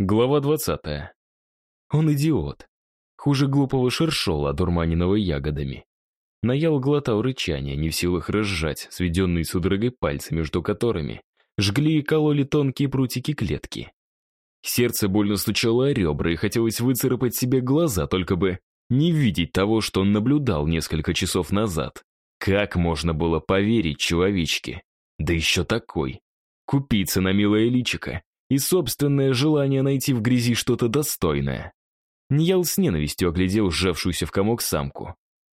Глава 20. Он идиот. Хуже глупого шершола, одурманенного ягодами. Наял глотал рычание, не в силах разжать сведенные судорогой пальцы, между которыми жгли и кололи тонкие прутики клетки. Сердце больно стучало о ребра, и хотелось выцарапать себе глаза, только бы не видеть того, что он наблюдал несколько часов назад. Как можно было поверить человечке? Да еще такой. Купиться на милое личико и собственное желание найти в грязи что-то достойное. Ньял с ненавистью оглядел сжавшуюся в комок самку.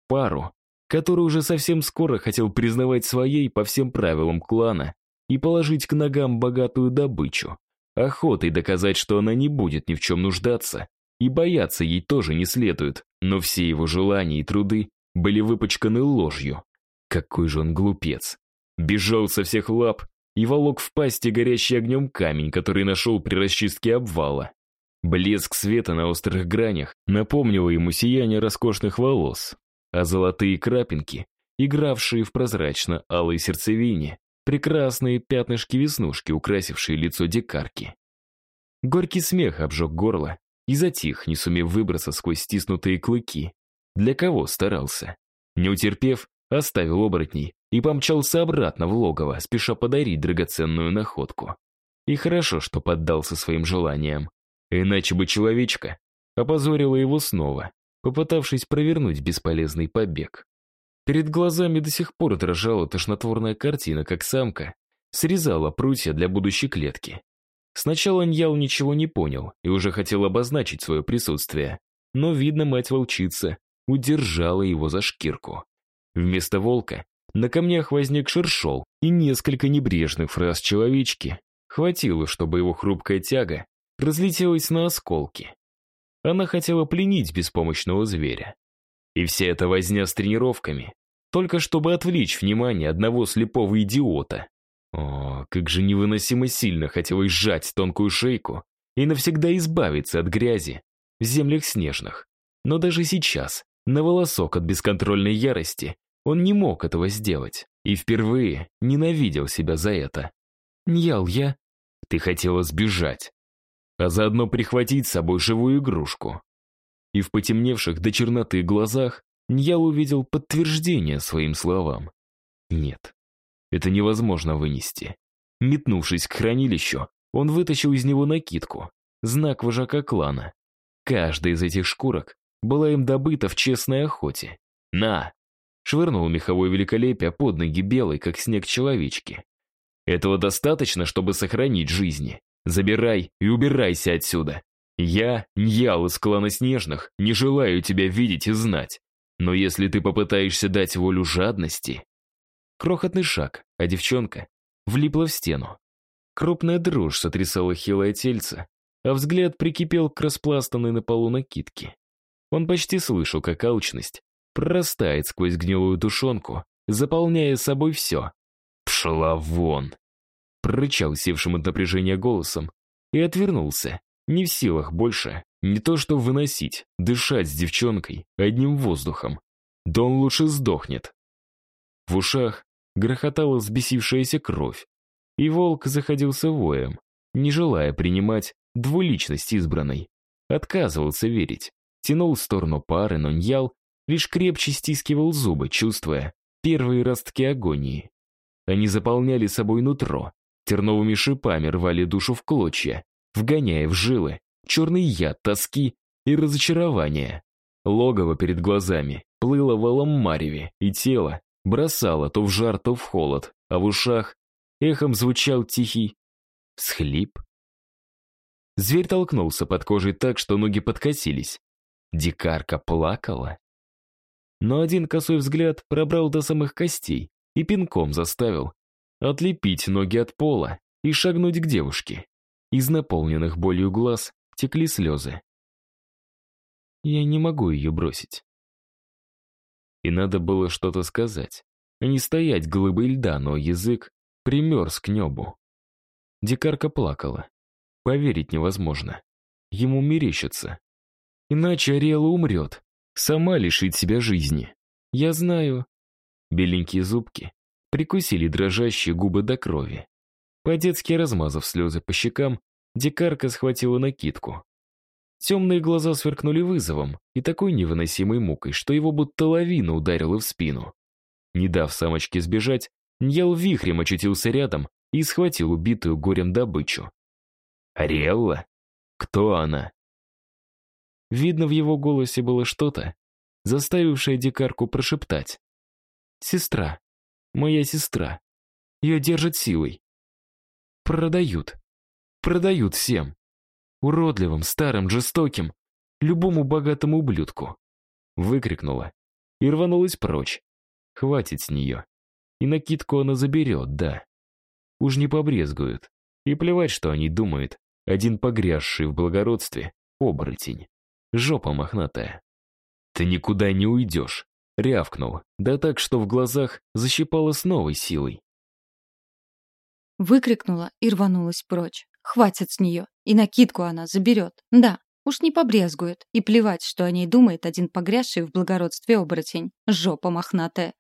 Пару, который уже совсем скоро хотел признавать своей по всем правилам клана и положить к ногам богатую добычу, охотой доказать, что она не будет ни в чем нуждаться, и бояться ей тоже не следует, но все его желания и труды были выпачканы ложью. Какой же он глупец. Бежал со всех лап и волок в пасти горящий огнем камень, который нашел при расчистке обвала. Блеск света на острых гранях напомнил ему сияние роскошных волос, а золотые крапинки, игравшие в прозрачно-алой сердцевине, прекрасные пятнышки-веснушки, украсившие лицо дикарки. Горький смех обжег горло и затих, не сумев выбраться сквозь стиснутые клыки. Для кого старался? Не утерпев, оставил оборотней и помчался обратно в логово, спеша подарить драгоценную находку. И хорошо, что поддался своим желаниям. Иначе бы человечка опозорила его снова, попытавшись провернуть бесполезный побег. Перед глазами до сих пор дрожала тошнотворная картина, как самка срезала прутья для будущей клетки. Сначала Ньял ничего не понял и уже хотел обозначить свое присутствие, но, видно, мать-волчица удержала его за шкирку. Вместо волка на камнях возник шершол, и несколько небрежных фраз человечки хватило, чтобы его хрупкая тяга разлетелась на осколки. Она хотела пленить беспомощного зверя. И вся эта возня с тренировками, только чтобы отвлечь внимание одного слепого идиота. О, как же невыносимо сильно хотелось сжать тонкую шейку и навсегда избавиться от грязи в землях снежных. Но даже сейчас, на волосок от бесконтрольной ярости, он не мог этого сделать и впервые ненавидел себя за это. «Ньял, я...» «Ты хотела сбежать, а заодно прихватить с собой живую игрушку». И в потемневших до черноты глазах Ньял увидел подтверждение своим словам. Нет, это невозможно вынести. Метнувшись к хранилищу, он вытащил из него накидку, знак вожака клана. Каждая из этих шкурок была им добыта в честной охоте. «На, Швырнул меховое великолепие под ноги белой, как снег человечки. Этого достаточно, чтобы сохранить жизни. Забирай и убирайся отсюда. Я, Ньял из клана Снежных, не желаю тебя видеть и знать. Но если ты попытаешься дать волю жадности... Крохотный шаг, а девчонка влипла в стену. Крупная дрожь сотрясала хилое тельце, а взгляд прикипел к распластанной на полу накидке. Он почти слышал, как алчность прорастает сквозь гнилую тушенку, заполняя собой все. «Пшла вон!» Прорычал севшим от напряжения голосом и отвернулся, не в силах больше не то что выносить, дышать с девчонкой одним воздухом. Да он лучше сдохнет. В ушах грохотала взбесившаяся кровь, и волк заходился воем, не желая принимать двуличность избранной. Отказывался верить, тянул в сторону пары, но Ньял лишь крепче стискивал зубы, чувствуя первые ростки агонии. Они заполняли собой нутро, терновыми шипами рвали душу в клочья, вгоняя в жилы черный яд тоски и разочарования. Логово перед глазами плыло валом мареве, и тело бросало то в жар, то в холод, а в ушах эхом звучал тихий схлип. Зверь толкнулся под кожей так, что ноги подкосились. Дикарка плакала. Но один косой взгляд пробрал до самых костей и пинком заставил отлепить ноги от пола и шагнуть к девушке. Из наполненных болью глаз текли слезы. Я не могу ее бросить. И надо было что-то сказать, а не стоять глыбой льда, но язык примерз к небу. Дикарка плакала. Поверить невозможно. Ему мерещится. Иначе Ариэла умрет, Сама лишить себя жизни. Я знаю. Беленькие зубки прикусили дрожащие губы до крови. По-детски размазав слезы по щекам, Дикарка схватила накидку. Темные глаза сверкнули вызовом и такой невыносимой мукой, что его будто лавина ударила в спину. Не дав самочке сбежать, Ньял вихрем очутился рядом и схватил убитую горем добычу. «Ариэлла? Кто она?» Видно, в его голосе было что-то, заставившее дикарку прошептать. «Сестра. Моя сестра. Ее держат силой. Продают. Продают всем. Уродливым, старым, жестоким, любому богатому ублюдку. Выкрикнула и рванулась прочь. Хватит с нее. И накидку она заберет, да. Уж не побрезгуют. И плевать, что они думают. Один погрязший в благородстве — оборотень. Жопа мохнатая. Ты никуда не уйдешь. Рявкнул, да так, что в глазах защипало с новой силой. Выкрикнула и рванулась прочь. Хватит с нее. И накидку она заберет. Да, уж не побрезгует. И плевать, что о ней думает один погрязший в благородстве оборотень. Жопа мохнатая.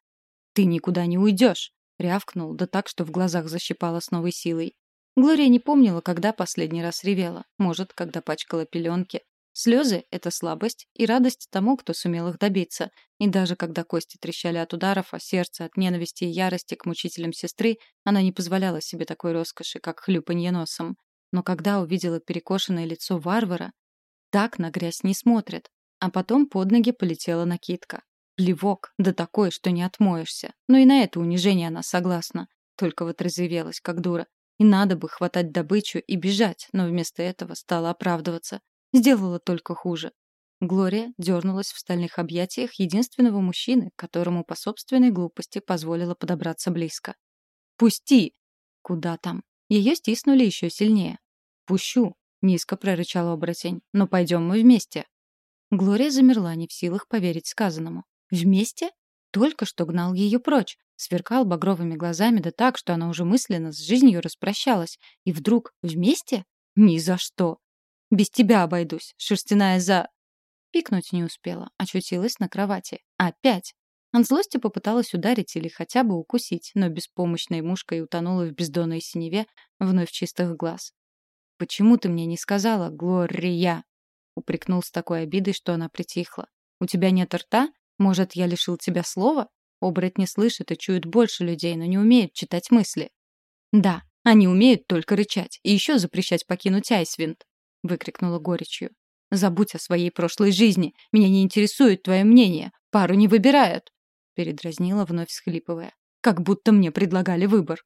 «Ты никуда не уйдешь!» — рявкнул, да так, что в глазах защипало с новой силой. Глория не помнила, когда последний раз ревела. Может, когда пачкала пеленки. Слезы — это слабость и радость тому, кто сумел их добиться. И даже когда кости трещали от ударов, а сердце от ненависти и ярости к мучителям сестры, она не позволяла себе такой роскоши, как хлюпанье носом. Но когда увидела перекошенное лицо варвара, так на грязь не смотрят. А потом под ноги полетела накидка. Плевок, да такой, что не отмоешься. Но и на это унижение она согласна. Только вот разревелась, как дура. И надо бы хватать добычу и бежать, но вместо этого стала оправдываться. Сделала только хуже. Глория дернулась в стальных объятиях единственного мужчины, которому по собственной глупости позволила подобраться близко. «Пусти!» «Куда там?» Ее стиснули еще сильнее. «Пущу», — низко прорычал оборотень. «Но пойдем мы вместе». Глория замерла, не в силах поверить сказанному. «Вместе?» Только что гнал ее прочь, сверкал багровыми глазами да так, что она уже мысленно с жизнью распрощалась. И вдруг «вместе?» Ни за что. Без тебя обойдусь, шерстяная за...» Пикнуть не успела, очутилась на кровати. Опять. От злости попыталась ударить или хотя бы укусить, но беспомощной мушкой утонула в бездонной синеве вновь чистых глаз. «Почему ты мне не сказала, Глория?» упрекнул с такой обидой, что она притихла. «У тебя нет рта? Может, я лишил тебя слова?» Оборотни слышат и чуют больше людей, но не умеют читать мысли. «Да, они умеют только рычать и еще запрещать покинуть Айсвинд», — выкрикнула горечью. «Забудь о своей прошлой жизни. Меня не интересует твое мнение. Пару не выбирают передразнила, вновь всхлипывая. «Как будто мне предлагали выбор».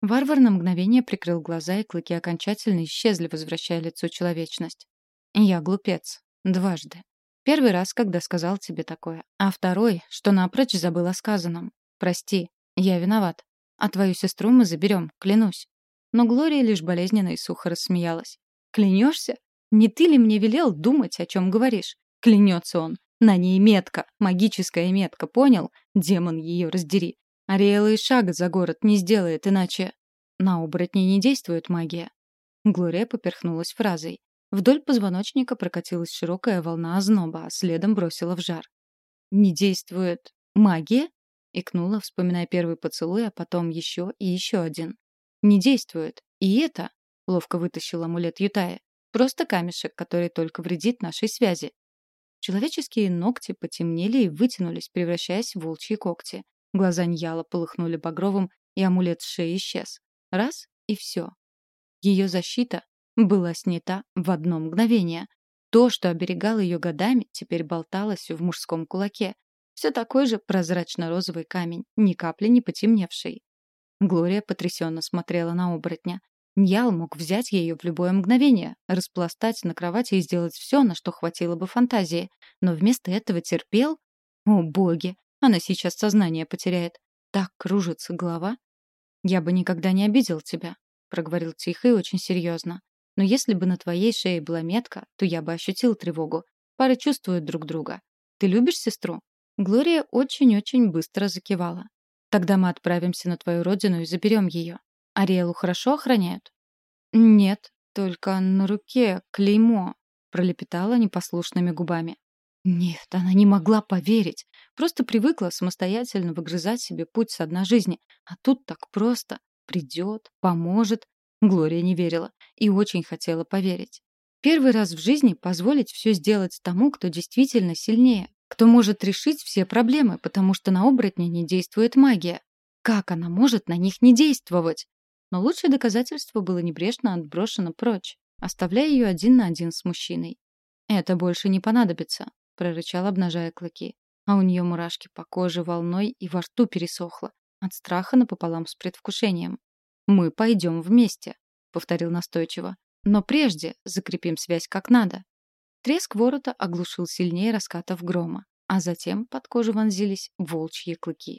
Варвар на мгновение прикрыл глаза, и клыки окончательно исчезли, возвращая лицу человечность. «Я глупец. Дважды. Первый раз, когда сказал тебе такое, а второй, что напрочь забыл о сказанном. Прости, я виноват. А твою сестру мы заберем, клянусь». Но Глория лишь болезненно и сухо рассмеялась. «Клянешься? Не ты ли мне велел думать, о чем говоришь?» Клянется он. На ней метка, магическая метка, понял? Демон ее раздери. Ариэла и шага за город не сделает, иначе... На оборотней не действует магия. Глория поперхнулась фразой. Вдоль позвоночника прокатилась широкая волна озноба, а следом бросила в жар. «Не действует магия?» — икнула, вспоминая первый поцелуй, а потом еще и еще один. «Не действует. И это...» — ловко вытащил амулет Ютая. «Просто камешек, который только вредит нашей связи. Человеческие ногти потемнели и вытянулись, превращаясь в волчьи когти. Глаза Ньяла полыхнули багровым, и амулет шеи исчез. Раз — и все. Ее защита была снята в одно мгновение. То, что оберегало ее годами, теперь болталось в мужском кулаке. Все такой же прозрачно-розовый камень, ни капли не потемневший. Глория потрясенно смотрела на оборотня. Ньял мог взять ее в любое мгновение, распластать на кровати и сделать все, на что хватило бы фантазии. Но вместо этого терпел... О, боги! Она сейчас сознание потеряет. Так кружится голова. «Я бы никогда не обидел тебя», — проговорил тихо и очень серьезно. «Но если бы на твоей шее была метка, то я бы ощутил тревогу. Пары чувствуют друг друга. Ты любишь сестру?» Глория очень-очень быстро закивала. «Тогда мы отправимся на твою родину и заберем ее. Ариэлу хорошо охраняют? Нет, только на руке клеймо, пролепетала непослушными губами. Нет, она не могла поверить. Просто привыкла самостоятельно выгрызать себе путь с одной жизни. А тут так просто. Придет, поможет. Глория не верила и очень хотела поверить. Первый раз в жизни позволить все сделать тому, кто действительно сильнее, кто может решить все проблемы, потому что на оборотня не действует магия. Как она может на них не действовать? Но лучшее доказательство было небрежно отброшено прочь, оставляя ее один на один с мужчиной. «Это больше не понадобится», — прорычал, обнажая клыки. А у нее мурашки по коже волной и во рту пересохло, от страха напополам с предвкушением. «Мы пойдем вместе», — повторил настойчиво. «Но прежде закрепим связь как надо». Треск ворота оглушил сильнее раскатов грома, а затем под кожу вонзились волчьи клыки.